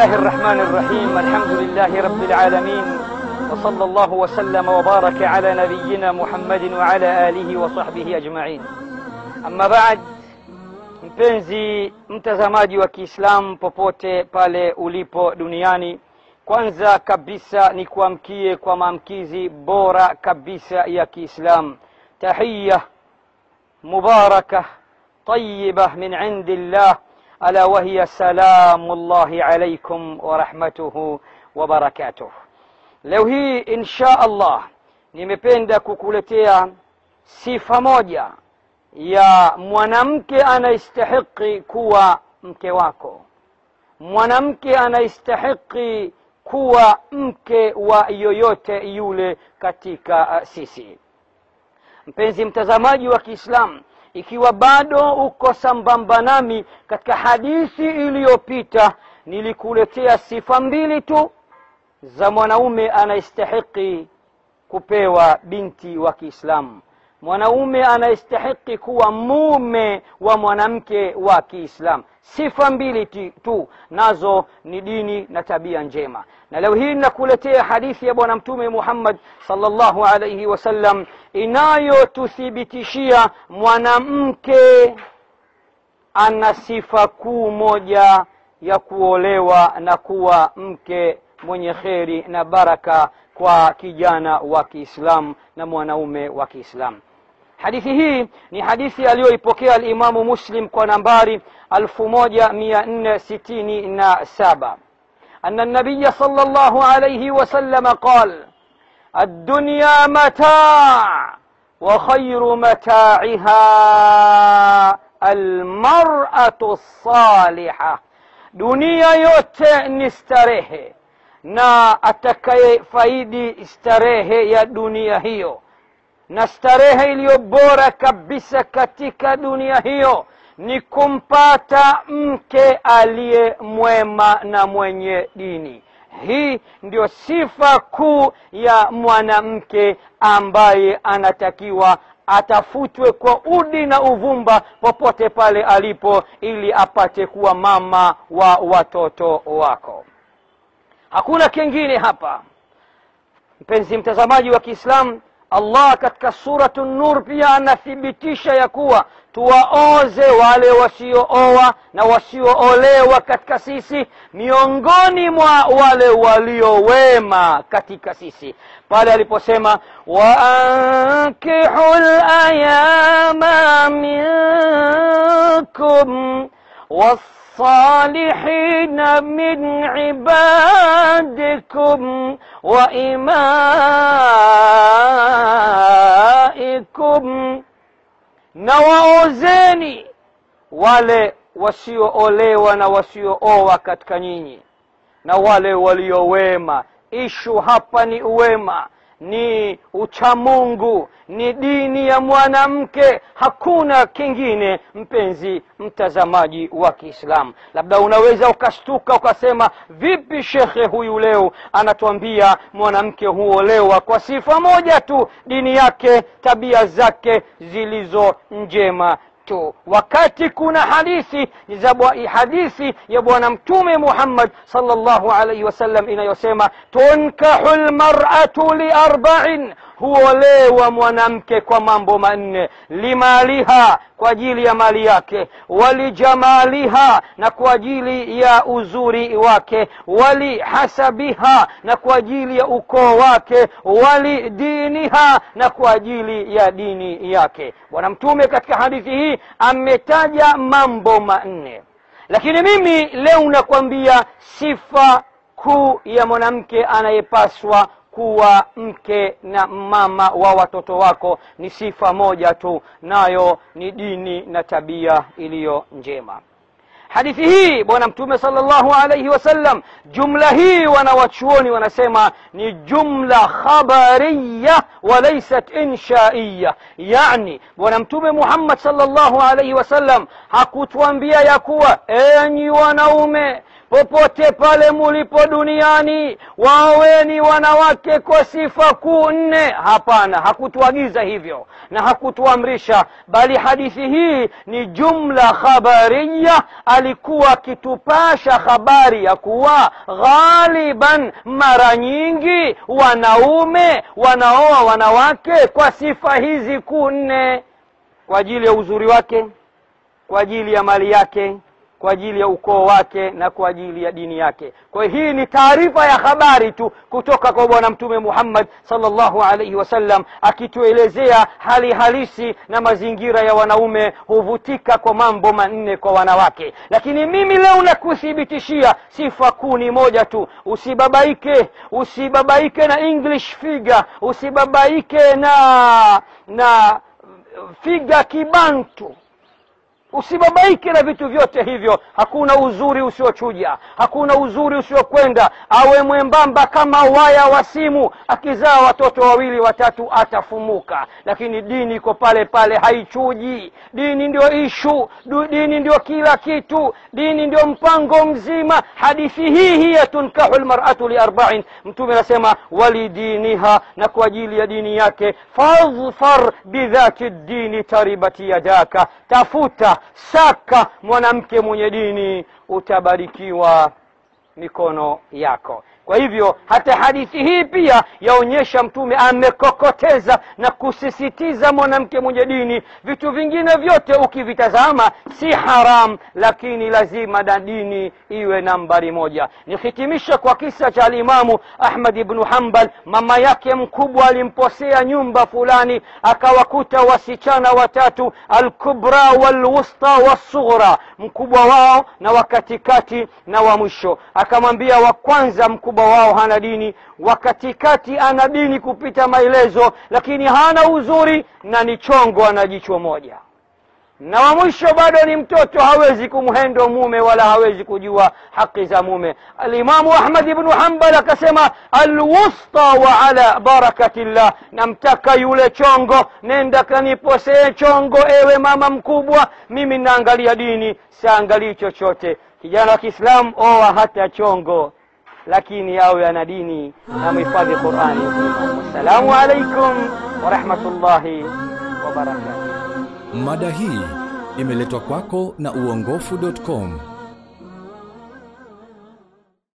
الله الرحمن الرحيم الحمد لله رب العالمين وصلى الله وسلم وبارك على نبينا محمد وعلى آله وصحبه أجمعين أما بعد mpenzi mtazamaji wa kiislamu popote pale ulipo duniani kwanza kabisa ni kuamkie kwa maamkizi bora kabisa ya kiislamu tahiya mubaraka طيبة من عند الله ألا وهي سلام الله عليكم ورحمته وبركاته leo hii insha allah nimependa kukuletea sifa moja ya mwanamke anayestahiki kuwa mke wako mwanamke anayestahiki kuwa mke wa yoyote yule katika uh, sisi mpenzi mtazamaji wa kiislamu ikiwa bado uko sambamba nami katika hadithi iliyopita nilikuletea sifa mbili tu za mwanaume anayestahiki kupewa binti wa kiislamu mwanaume anayestahiki kuwa mume wa mwanamke wa kiislamu. Sifa mbili tu nazo ni dini na tabia njema. Na leo hii nakuletea hadithi ya bwana mtume muhammad salllahu alaihi wasallam inayotuthibitishia mwanamke ana sifa kuu moja ya kuolewa na kuwa mke mwenye kheri na baraka kwa kijana wa kiislamu na mwanaume wa kiislamu hadithi hii ni hadithi aliyoipokea alimamu muslim kwa nambari 1467 أن النبي صلى الله عليه وسلم قال الدنيا متاع وخير متاعها المرأة الصالحة dunia yote ni starehe na atakayefaidi starehe ya dunia hiyo na starehe iliyo bora kabisa katika dunia hiyo ni kumpata mke aliye mwema na mwenye dini. Hii ndio sifa kuu ya mwanamke ambaye anatakiwa atafutwe kwa udi na uvumba popote pale alipo ili apate kuwa mama wa watoto wako. Hakuna kingine hapa. Mpenzi mtazamaji wa kiislamu allah katika suratu nur pia anathibitisha ya kuwa tuwaoze wale wasiooa na wasioolewa katika sisi miongoni mwa wale waliowema katika sisi. Pale aliposema waankihu layama minkum والصالحين من عبادكم وإمائكم na waozeni wale wasioolewa na wasiooa katika nyinyi na wale waliowema ishu hapa ni uwema ni uchamungu ni dini ya mwanamke. Hakuna kingine mpenzi mtazamaji wa kiislamu. Labda unaweza ukashtuka ukasema vipi shekhe huyu leo? Anatuambia mwanamke huolewa kwa sifa moja tu dini yake tabia zake zilizo njema tu wakati kuna hadithi za hadithi ya bwana mtume muhammad salllahu alaihi wasallam inayosema tunkahu lmaratu liarbain huolewa mwanamke kwa mambo manne. Limaliha kwa ajili ya mali yake walijamaliha na kwa ajili ya uzuri wake walihasabiha na kwa ajili ya ukoo wake walidiniha na kwa ajili ya dini yake. Bwana mtume katika hadithi hii ametaja mambo manne. Lakini mimi leo nakwambia sifa kuu ya mwanamke anayepaswa kuwa mke na mama wa watoto wako ni sifa moja tu nayo ni dini na tabia iliyo njema. Hadithi hii bwana mtume salllahu alaihi wasallam jumla hii wanawachuoni wanasema ni jumla khabariya walaisat inshaiya. Yani bwana mtume muhammad salllahu alaihi wasallam hakutuambia ya kuwa enyi wanaume popote pale mulipo duniani waoweni wanawake kwa sifa kuu nne. Hapana hakutuagiza hivyo na hakutuamrisha bali hadithi hii ni jumla khabariya alikuwa akitupasha habari ya kuwa ghaliban mara nyingi wanaume wanaoa wanawake kwa sifa hizi kuu nne. Kwa ajili ya uzuri wake kwa ajili ya mali yake kwa ajili ya ukoo wake na kwa ajili ya dini yake. Kwa hiyo hii ni taarifa ya habari tu kutoka kwa bwana mtume muhammad salllahu alaihi wasallam akituelezea hali halisi na mazingira ya wanaume huvutika kwa mambo manne kwa wanawake. Lakini mimi leo nakuthibitishia sifa kuu ni moja tu usibabaike usibabaike na english figure usibabaike na na figa kibantu usibabaike na vitu vyote hivyo. Hakuna uzuri usiochuja. Hakuna uzuri usiokwenda. Awe mwembamba kama waya wa simu. Akizaa watoto wawili watatu atafumuka. Lakini dini iko pale pale haichuji. Dini ndio ishu. Dini ndio kila kitu. Dini ndio mpango mzima. Hadithi hii hiya tunkahu lmaratu liarbain mtume anasema walidiniha na kwa ajili ya dini yake fadhfar bidhati ddini taribati yadaka. Tafuta saka mwanamke mwenye dini utabarikiwa mikono yako kwa hivyo hata hadithi hii pia yaonyesha mtume amekokoteza na kusisitiza mwanamke mwenye dini vitu vingine vyote ukivitazama si haram lakini lazima na dini iwe nambari moja. Nihitimisha kwa kisa cha alimamu ahmad ibnu hambal mama yake mkubwa alimposea nyumba fulani akawakuta wasichana watatu alkubra walwusta wasughra mkubwa wao na wakatikati na wa mwisho. Akamwambia wa kwanza mkubwa wao hana dini wakatikati ana dini kupita maelezo lakini hana uzuri na ni chongo ana jicho moja. Na wa mwisho bado ni mtoto hawezi kumhendo mume wala hawezi kujua haki za mume. Alimamu ahmad ibnu hambal akasema alwusta wa ala barakatillah. Namtaka yule chongo nenda kaniposee chongo ewe mama mkubwa. Mimi naangalia dini saangalii chochote. Kijana wa kiislamu oa hata chongo lakini awe yana dini na mhifadhi qurani Assalamu alaikum warahmatullahi wabarakatuh Mada hii imeletwa kwako na uongofu.com.